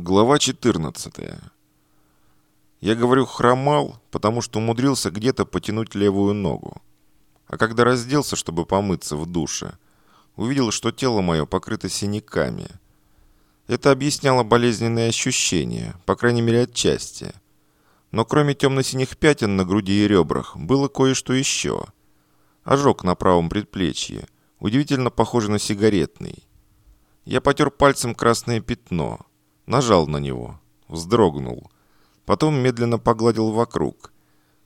Глава 14. Я говорю «хромал», потому что умудрился где-то потянуть левую ногу. А когда разделся, чтобы помыться в душе, увидел, что тело мое покрыто синяками. Это объясняло болезненные ощущения, по крайней мере отчасти. Но кроме темно-синих пятен на груди и ребрах, было кое-что еще. Ожог на правом предплечье, удивительно похожий на сигаретный. Я потер пальцем красное пятно – нажал на него, вздрогнул, потом медленно погладил вокруг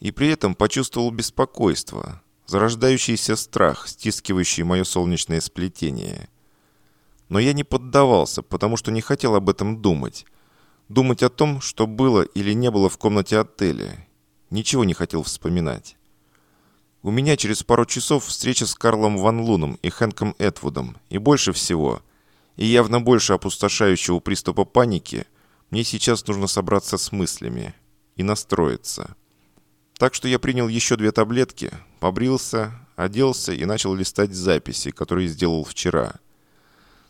и при этом почувствовал беспокойство, зарождающийся страх, стискивающий мое солнечное сплетение. Но я не поддавался, потому что не хотел об этом думать. Думать о том, что было или не было в комнате отеля. Ничего не хотел вспоминать. У меня через пару часов встреча с Карлом Ван Луном и Хэнком Этвудом, и больше всего – и явно больше опустошающего приступа паники, мне сейчас нужно собраться с мыслями и настроиться. Так что я принял еще две таблетки, побрился, оделся и начал листать записи, которые сделал вчера.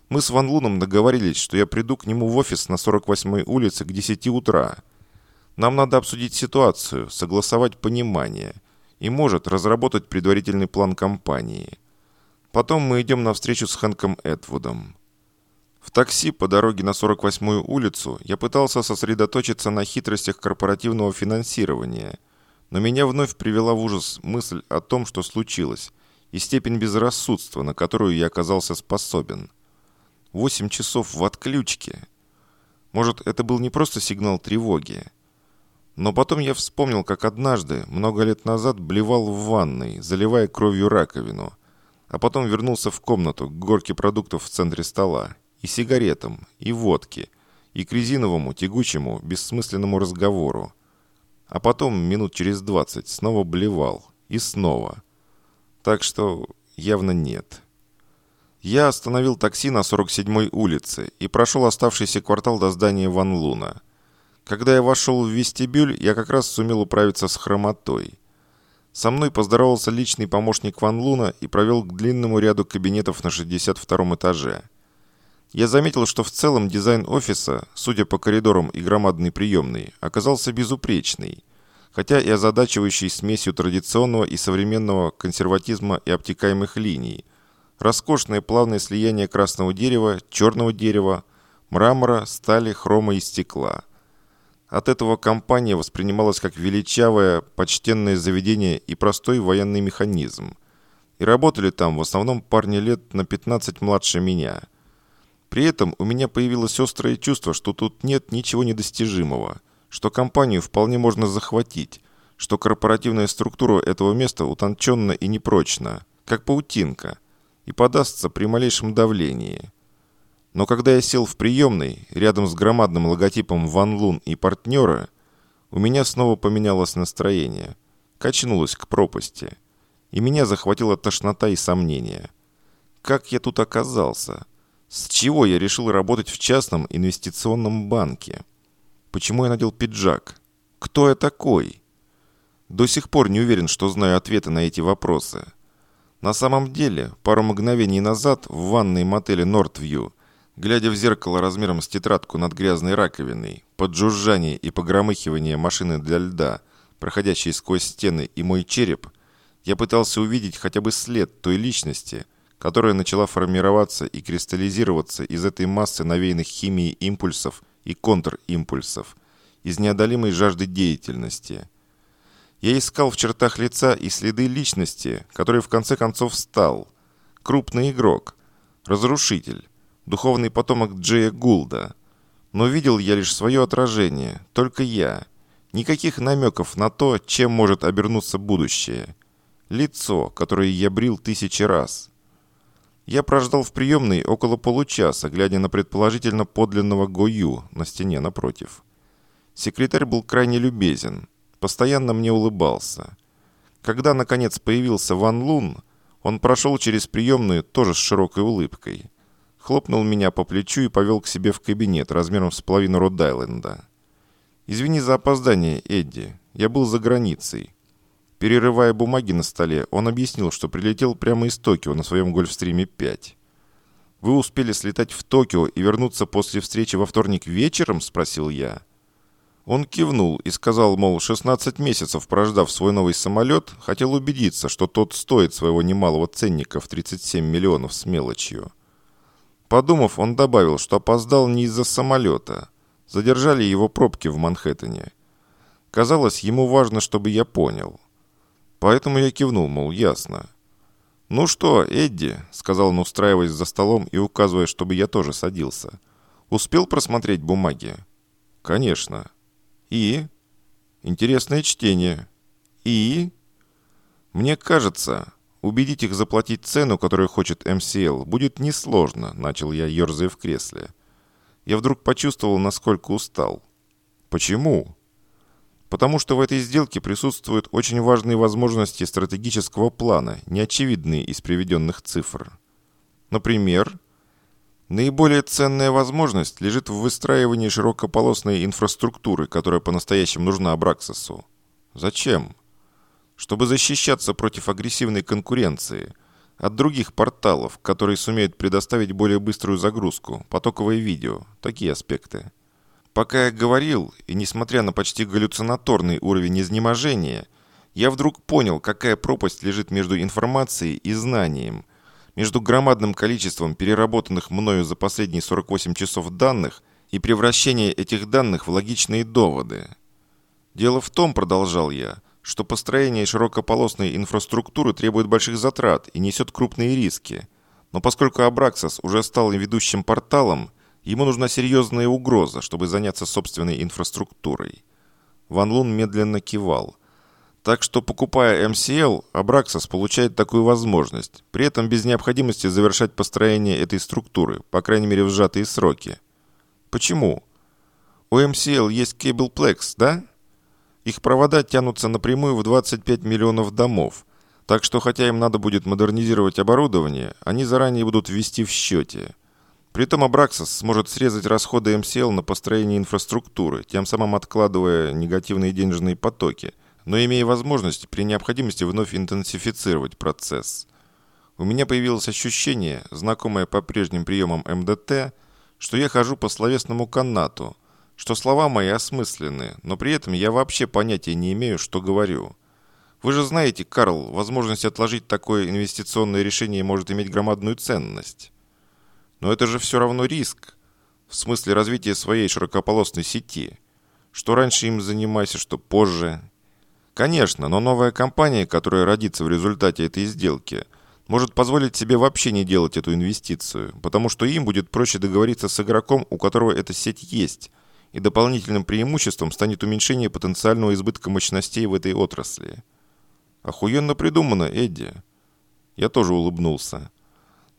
Мы с Ван Луном договорились, что я приду к нему в офис на 48-й улице к 10 утра. Нам надо обсудить ситуацию, согласовать понимание и, может, разработать предварительный план компании. Потом мы идем на встречу с Хэнком Эдвудом. В такси по дороге на 48-ю улицу я пытался сосредоточиться на хитростях корпоративного финансирования, но меня вновь привела в ужас мысль о том, что случилось, и степень безрассудства, на которую я оказался способен. Восемь часов в отключке. Может, это был не просто сигнал тревоги. Но потом я вспомнил, как однажды, много лет назад, блевал в ванной, заливая кровью раковину, а потом вернулся в комнату к горке продуктов в центре стола и сигаретам, и водке, и к резиновому, тягучему, бессмысленному разговору. А потом, минут через двадцать, снова блевал. И снова. Так что явно нет. Я остановил такси на 47-й улице и прошел оставшийся квартал до здания Ван Луна. Когда я вошел в вестибюль, я как раз сумел управиться с хромотой. Со мной поздоровался личный помощник Ван Луна и провел к длинному ряду кабинетов на 62 этаже. Я заметил, что в целом дизайн офиса, судя по коридорам и громадной приемной, оказался безупречный, хотя и озадачивающий смесью традиционного и современного консерватизма и обтекаемых линий. Роскошное плавное слияние красного дерева, черного дерева, мрамора, стали, хрома и стекла. От этого компания воспринималась как величавое, почтенное заведение и простой военный механизм. И работали там в основном парни лет на 15 младше меня – при этом у меня появилось острое чувство, что тут нет ничего недостижимого, что компанию вполне можно захватить, что корпоративная структура этого места утонченна и непрочна, как паутинка, и подастся при малейшем давлении. Но когда я сел в приемной, рядом с громадным логотипом «Ван Лун» и партнера, у меня снова поменялось настроение, качнулось к пропасти, и меня захватила тошнота и сомнение. Как я тут оказался? С чего я решил работать в частном инвестиционном банке? Почему я надел пиджак? Кто я такой? До сих пор не уверен, что знаю ответы на эти вопросы. На самом деле, пару мгновений назад в ванной мотеле Нортвью, глядя в зеркало размером с тетрадку над грязной раковиной, под жужжание и погромыхивание машины для льда, проходящей сквозь стены и мой череп, я пытался увидеть хотя бы след той личности – которая начала формироваться и кристаллизироваться из этой массы навеянных химией импульсов и контримпульсов, из неодолимой жажды деятельности. Я искал в чертах лица и следы личности, который в конце концов стал. Крупный игрок, разрушитель, духовный потомок Джея Гулда. Но видел я лишь свое отражение, только я. Никаких намеков на то, чем может обернуться будущее. Лицо, которое я брил тысячи раз – я прождал в приемной около получаса, глядя на предположительно подлинного Гою на стене напротив. Секретарь был крайне любезен, постоянно мне улыбался. Когда, наконец, появился Ван Лун, он прошел через приемную тоже с широкой улыбкой. Хлопнул меня по плечу и повел к себе в кабинет размером с половину Род-Айленда. «Извини за опоздание, Эдди. Я был за границей. Перерывая бумаги на столе, он объяснил, что прилетел прямо из Токио на своем Гольфстриме 5. Вы успели слетать в Токио и вернуться после встречи во вторник вечером?» – спросил я. Он кивнул и сказал, мол, 16 месяцев прождав свой новый самолет, хотел убедиться, что тот стоит своего немалого ценника в 37 миллионов с мелочью. Подумав, он добавил, что опоздал не из-за самолета. Задержали его пробки в Манхэттене. Казалось, ему важно, чтобы я понял. Поэтому я кивнул, мол, ясно. «Ну что, Эдди», — сказал он, устраиваясь за столом и указывая, чтобы я тоже садился. «Успел просмотреть бумаги?» «Конечно». «И?» «Интересное чтение». «И?» «Мне кажется, убедить их заплатить цену, которую хочет МСЛ, будет несложно», — начал я, ерзая в кресле. Я вдруг почувствовал, насколько устал. «Почему?» Потому что в этой сделке присутствуют очень важные возможности стратегического плана, неочевидные из приведенных цифр. Например, наиболее ценная возможность лежит в выстраивании широкополосной инфраструктуры, которая по-настоящему нужна Абраксосу. Зачем? Чтобы защищаться против агрессивной конкуренции от других порталов, которые сумеют предоставить более быструю загрузку, потоковое видео, такие аспекты. Пока я говорил, и несмотря на почти галлюцинаторный уровень изнеможения, я вдруг понял, какая пропасть лежит между информацией и знанием, между громадным количеством переработанных мною за последние 48 часов данных и превращение этих данных в логичные доводы. Дело в том, продолжал я, что построение широкополосной инфраструктуры требует больших затрат и несет крупные риски. Но поскольку Абраксас уже стал ведущим порталом, Ему нужна серьезная угроза, чтобы заняться собственной инфраструктурой. Ван Лун медленно кивал. Так что, покупая MCL, Абраксас получает такую возможность, при этом без необходимости завершать построение этой структуры, по крайней мере в сжатые сроки. Почему? У MCL есть Cableplex, да? Их провода тянутся напрямую в 25 миллионов домов, так что хотя им надо будет модернизировать оборудование, они заранее будут ввести в счете – Притом Абраксос сможет срезать расходы МСЛ на построение инфраструктуры, тем самым откладывая негативные денежные потоки, но имея возможность при необходимости вновь интенсифицировать процесс. У меня появилось ощущение, знакомое по прежним приемам МДТ, что я хожу по словесному канату, что слова мои осмысленны, но при этом я вообще понятия не имею, что говорю. Вы же знаете, Карл, возможность отложить такое инвестиционное решение может иметь громадную ценность. Но это же все равно риск. В смысле развития своей широкополосной сети. Что раньше им занимайся, что позже. Конечно, но новая компания, которая родится в результате этой сделки, может позволить себе вообще не делать эту инвестицию, потому что им будет проще договориться с игроком, у которого эта сеть есть, и дополнительным преимуществом станет уменьшение потенциального избытка мощностей в этой отрасли. Охуенно придумано, Эдди. Я тоже улыбнулся.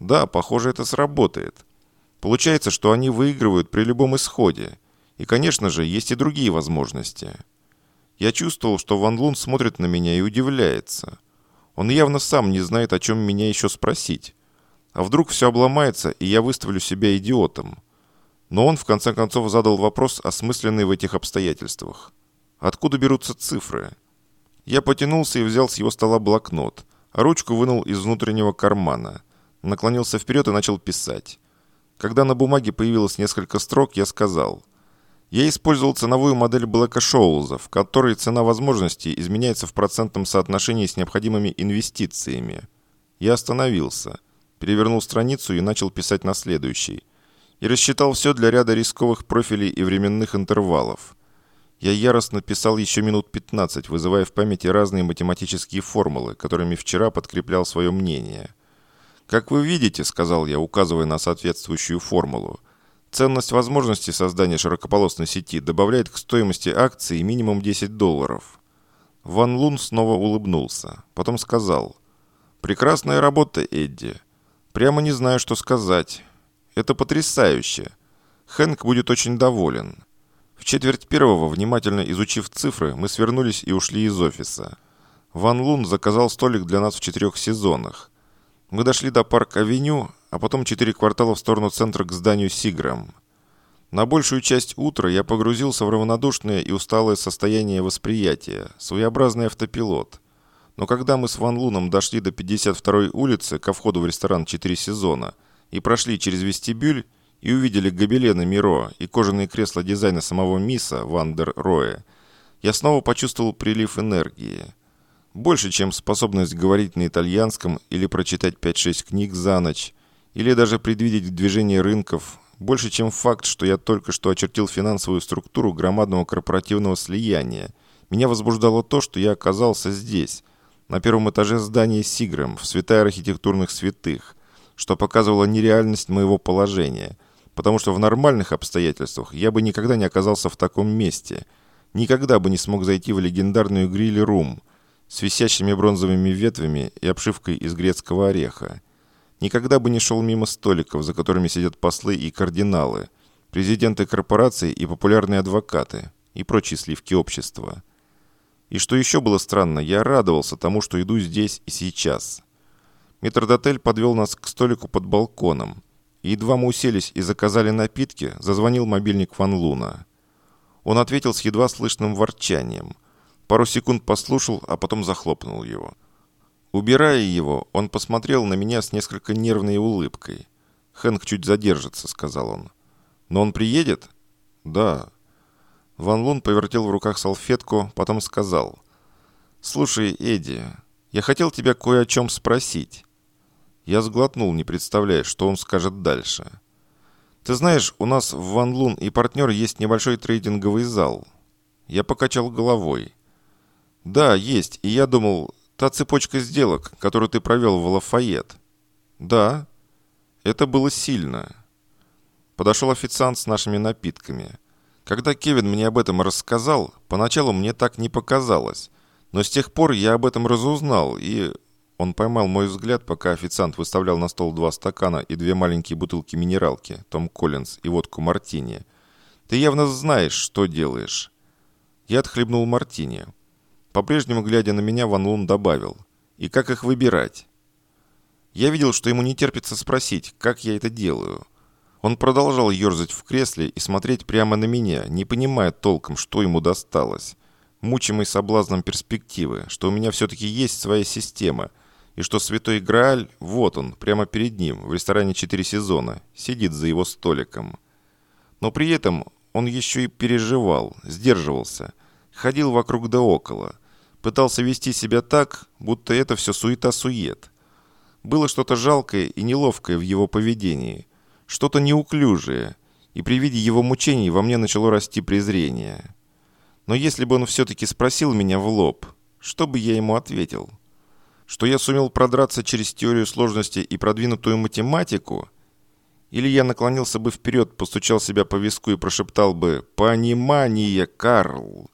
Да, похоже, это сработает. Получается, что они выигрывают при любом исходе. И, конечно же, есть и другие возможности. Я чувствовал, что Ван Лун смотрит на меня и удивляется. Он явно сам не знает, о чем меня еще спросить. А вдруг все обломается, и я выставлю себя идиотом. Но он, в конце концов, задал вопрос, осмысленный в этих обстоятельствах. Откуда берутся цифры? Я потянулся и взял с его стола блокнот, а ручку вынул из внутреннего кармана – наклонился вперед и начал писать. Когда на бумаге появилось несколько строк, я сказал. Я использовал ценовую модель Блэка Шоулза, в которой цена возможностей изменяется в процентном соотношении с необходимыми инвестициями. Я остановился, перевернул страницу и начал писать на следующий. И рассчитал все для ряда рисковых профилей и временных интервалов. Я яростно писал еще минут 15, вызывая в памяти разные математические формулы, которыми вчера подкреплял свое мнение – как вы видите, сказал я, указывая на соответствующую формулу, ценность возможности создания широкополосной сети добавляет к стоимости акции минимум 10 долларов. Ван Лун снова улыбнулся. Потом сказал, «Прекрасная работа, Эдди. Прямо не знаю, что сказать. Это потрясающе. Хэнк будет очень доволен». В четверть первого, внимательно изучив цифры, мы свернулись и ушли из офиса. Ван Лун заказал столик для нас в четырех сезонах. Мы дошли до Парк-авеню, а потом четыре квартала в сторону центра к зданию Сиграм. На большую часть утра я погрузился в равнодушное и усталое состояние восприятия, своеобразный автопилот. Но когда мы с Ван Луном дошли до 52-й улицы, ко входу в ресторан «Четыре сезона», и прошли через вестибюль и увидели гобелены Миро и кожаные кресла дизайна самого Миса ван дер Роэ, я снова почувствовал прилив энергии. Больше, чем способность говорить на итальянском или прочитать 5-6 книг за ночь, или даже предвидеть движение рынков, больше, чем факт, что я только что очертил финансовую структуру громадного корпоративного слияния. Меня возбуждало то, что я оказался здесь, на первом этаже здания Сиграм, в святая архитектурных святых, что показывало нереальность моего положения, потому что в нормальных обстоятельствах я бы никогда не оказался в таком месте, никогда бы не смог зайти в легендарную гриль-рум с висящими бронзовыми ветвями и обшивкой из грецкого ореха. Никогда бы не шел мимо столиков, за которыми сидят послы и кардиналы, президенты корпораций и популярные адвокаты и прочие сливки общества. И что еще было странно, я радовался тому, что иду здесь и сейчас. Метрдотель подвел нас к столику под балконом. И едва мы уселись и заказали напитки, зазвонил мобильник Ван Луна. Он ответил с едва слышным ворчанием. Пару секунд послушал, а потом захлопнул его. Убирая его, он посмотрел на меня с несколько нервной улыбкой. «Хэнк чуть задержится», — сказал он. «Но он приедет?» «Да». Ван Лун повертел в руках салфетку, потом сказал. «Слушай, Эдди, я хотел тебя кое о чем спросить». Я сглотнул, не представляя, что он скажет дальше. «Ты знаешь, у нас в Ван Лун и партнер есть небольшой трейдинговый зал». Я покачал головой. «Да, есть, и я думал, Та цепочка сделок, которую ты провел в Лафайет. Да, это было сильно. Подошел официант с нашими напитками. Когда Кевин мне об этом рассказал, поначалу мне так не показалось. Но с тех пор я об этом разузнал, и... Он поймал мой взгляд, пока официант выставлял на стол два стакана и две маленькие бутылки минералки, Том Коллинз и водку Мартини. «Ты явно знаешь, что делаешь». Я отхлебнул Мартини. По-прежнему, глядя на меня, Ван Лун добавил. «И как их выбирать?» Я видел, что ему не терпится спросить, как я это делаю. Он продолжал ерзать в кресле и смотреть прямо на меня, не понимая толком, что ему досталось. Мучимый соблазном перспективы, что у меня все-таки есть своя система, и что святой Грааль, вот он, прямо перед ним, в ресторане «Четыре сезона», сидит за его столиком. Но при этом он еще и переживал, сдерживался, ходил вокруг да около – пытался вести себя так, будто это все суета-сует. Было что-то жалкое и неловкое в его поведении, что-то неуклюжее, и при виде его мучений во мне начало расти презрение. Но если бы он все-таки спросил меня в лоб, что бы я ему ответил? Что я сумел продраться через теорию сложности и продвинутую математику? Или я наклонился бы вперед, постучал себя по виску и прошептал бы «Понимание, Карл!»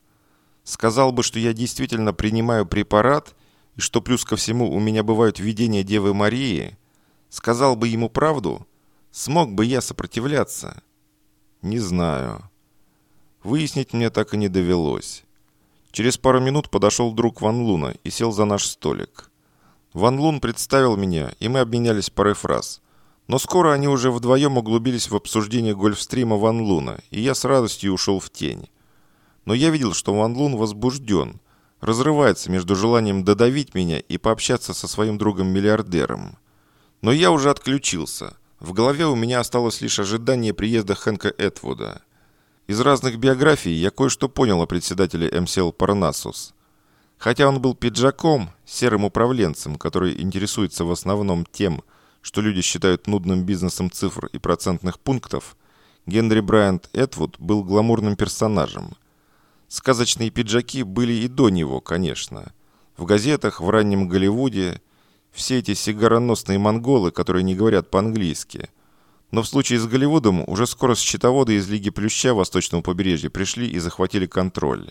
Сказал бы, что я действительно принимаю препарат, и что плюс ко всему у меня бывают видения Девы Марии, сказал бы ему правду, смог бы я сопротивляться? Не знаю. Выяснить мне так и не довелось. Через пару минут подошел друг Ван Луна и сел за наш столик. Ван Лун представил меня, и мы обменялись парой фраз. Но скоро они уже вдвоем углубились в обсуждение гольфстрима Ван Луна, и я с радостью ушел в тень. Но я видел, что Ван Лун возбужден, разрывается между желанием додавить меня и пообщаться со своим другом-миллиардером. Но я уже отключился. В голове у меня осталось лишь ожидание приезда Хэнка Этвуда. Из разных биографий я кое-что понял о председателе МСЛ Парнасус. Хотя он был пиджаком, серым управленцем, который интересуется в основном тем, что люди считают нудным бизнесом цифр и процентных пунктов, Генри Брайант Этвуд был гламурным персонажем – Сказочные пиджаки были и до него, конечно. В газетах, в раннем Голливуде все эти сигароносные монголы, которые не говорят по-английски. Но в случае с Голливудом уже скоро счетоводы из Лиги Плюща Восточного побережья пришли и захватили контроль.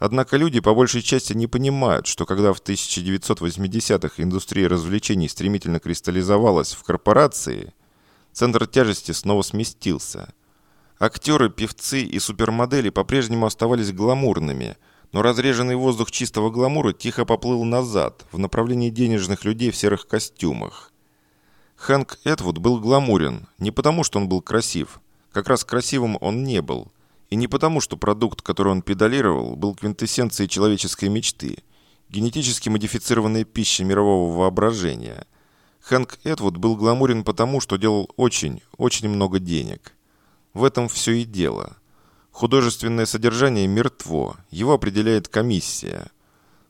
Однако люди по большей части не понимают, что когда в 1980-х индустрия развлечений стремительно кристаллизовалась в корпорации, центр тяжести снова сместился – Актеры, певцы и супермодели по-прежнему оставались гламурными, но разреженный воздух чистого гламура тихо поплыл назад, в направлении денежных людей в серых костюмах. Хэнк Этвуд был гламурен, не потому что он был красив, как раз красивым он не был, и не потому что продукт, который он педалировал, был квинтэссенцией человеческой мечты, генетически модифицированная пища мирового воображения. Хэнк Эдвуд был гламурен потому, что делал очень, очень много денег. В этом все и дело. Художественное содержание мертво, его определяет комиссия.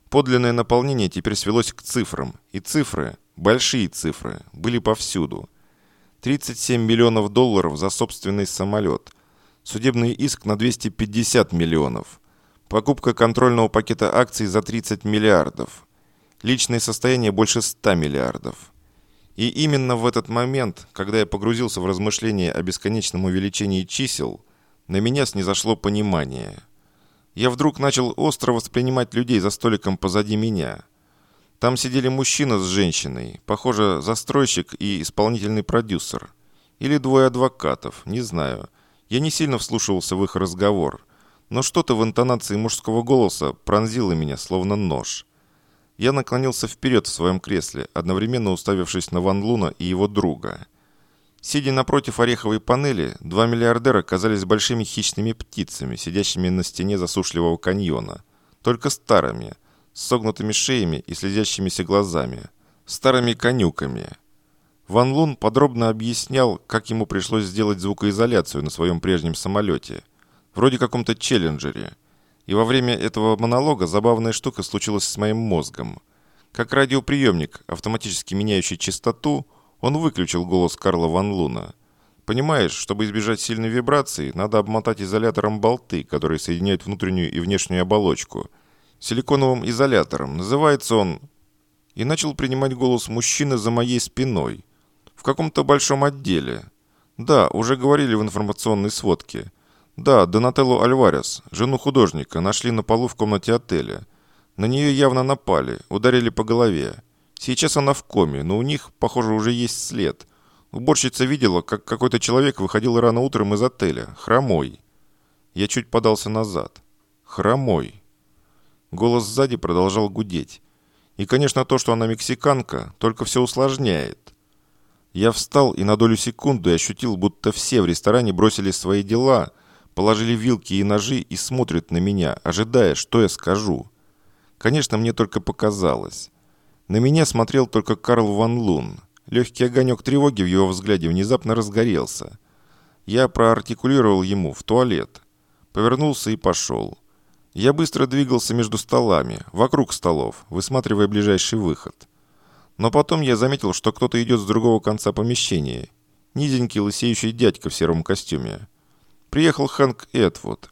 Подлинное наполнение теперь свелось к цифрам, и цифры, большие цифры, были повсюду. 37 миллионов долларов за собственный самолет, судебный иск на 250 миллионов, покупка контрольного пакета акций за 30 миллиардов, личное состояние больше 100 миллиардов. И именно в этот момент, когда я погрузился в размышления о бесконечном увеличении чисел, на меня снизошло понимание. Я вдруг начал остро воспринимать людей за столиком позади меня. Там сидели мужчина с женщиной, похоже, застройщик и исполнительный продюсер. Или двое адвокатов, не знаю. Я не сильно вслушивался в их разговор, но что-то в интонации мужского голоса пронзило меня, словно нож. Я наклонился вперед в своем кресле, одновременно уставившись на Ван Луна и его друга. Сидя напротив ореховой панели, два миллиардера казались большими хищными птицами, сидящими на стене засушливого каньона. Только старыми, с согнутыми шеями и слезящимися глазами. Старыми конюками. Ван Лун подробно объяснял, как ему пришлось сделать звукоизоляцию на своем прежнем самолете. Вроде каком-то челленджере – и во время этого монолога забавная штука случилась с моим мозгом. Как радиоприемник, автоматически меняющий частоту, он выключил голос Карла Ван Луна. Понимаешь, чтобы избежать сильной вибрации, надо обмотать изолятором болты, которые соединяют внутреннюю и внешнюю оболочку. Силиконовым изолятором. Называется он... И начал принимать голос мужчины за моей спиной. В каком-то большом отделе. Да, уже говорили в информационной сводке. Да, Донателло Альварес, жену художника, нашли на полу в комнате отеля. На нее явно напали, ударили по голове. Сейчас она в коме, но у них, похоже, уже есть след. Уборщица видела, как какой-то человек выходил рано утром из отеля, хромой. Я чуть подался назад. Хромой. Голос сзади продолжал гудеть. И, конечно, то, что она мексиканка, только все усложняет. Я встал и на долю секунды ощутил, будто все в ресторане бросили свои дела – положили вилки и ножи и смотрят на меня, ожидая, что я скажу. Конечно, мне только показалось. На меня смотрел только Карл Ван Лун. Легкий огонек тревоги в его взгляде внезапно разгорелся. Я проартикулировал ему в туалет. Повернулся и пошел. Я быстро двигался между столами, вокруг столов, высматривая ближайший выход. Но потом я заметил, что кто-то идет с другого конца помещения. Низенький лысеющий дядька в сером костюме. Приехал Хэнк Эдвуд.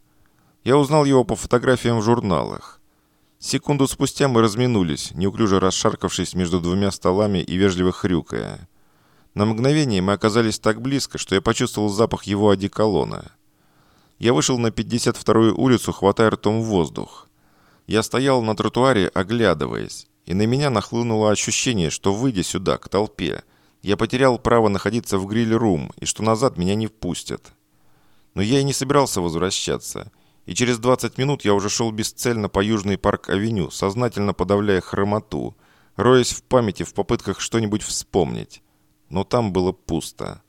Я узнал его по фотографиям в журналах. Секунду спустя мы разминулись, неуклюже расшаркавшись между двумя столами и вежливо хрюкая. На мгновение мы оказались так близко, что я почувствовал запах его одеколона. Я вышел на 52-ю улицу, хватая ртом воздух. Я стоял на тротуаре, оглядываясь, и на меня нахлынуло ощущение, что, выйдя сюда, к толпе, я потерял право находиться в гриль-рум и что назад меня не впустят. Но я и не собирался возвращаться. И через 20 минут я уже шел бесцельно по Южной парк-авеню, сознательно подавляя хромоту, роясь в памяти в попытках что-нибудь вспомнить. Но там было пусто.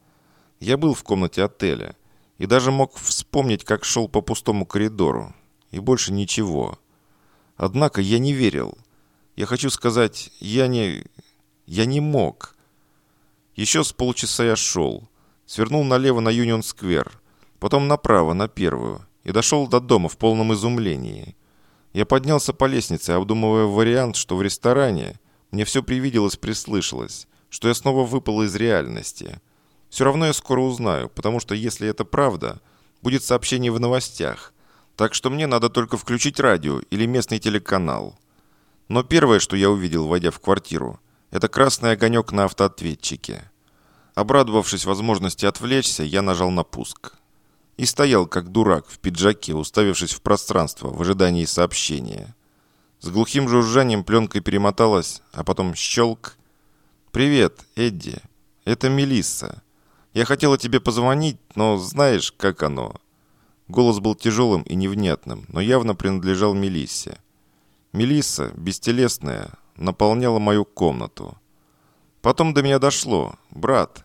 Я был в комнате отеля и даже мог вспомнить, как шел по пустому коридору. И больше ничего. Однако я не верил. Я хочу сказать, я не... Я не мог. Еще с полчаса я шел. Свернул налево на Юнион-сквер потом направо, на первую, и дошел до дома в полном изумлении. Я поднялся по лестнице, обдумывая вариант, что в ресторане мне все привиделось-прислышалось, что я снова выпал из реальности. Все равно я скоро узнаю, потому что если это правда, будет сообщение в новостях, так что мне надо только включить радио или местный телеканал. Но первое, что я увидел, войдя в квартиру, это красный огонек на автоответчике. Обрадовавшись возможности отвлечься, я нажал на пуск и стоял, как дурак, в пиджаке, уставившись в пространство в ожидании сообщения. С глухим жужжанием пленка перемоталась, а потом щелк. «Привет, Эдди. Это Мелисса. Я хотела тебе позвонить, но знаешь, как оно?» Голос был тяжелым и невнятным, но явно принадлежал Мелиссе. Мелисса, бестелесная, наполняла мою комнату. Потом до меня дошло. «Брат,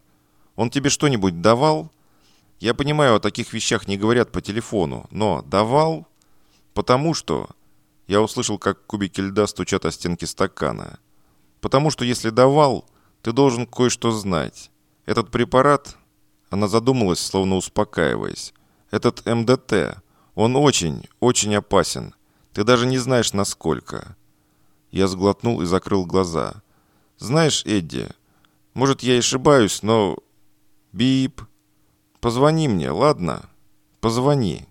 он тебе что-нибудь давал?» Я понимаю, о таких вещах не говорят по телефону, но давал? Потому что... Я услышал, как кубики льда стучат о стенки стакана. Потому что если давал, ты должен кое-что знать. Этот препарат...» Она задумалась, словно успокаиваясь. «Этот МДТ, он очень, очень опасен. Ты даже не знаешь, насколько». Я сглотнул и закрыл глаза. «Знаешь, Эдди, может, я и ошибаюсь, но... Бип. Позвони мне, ладно? Позвони».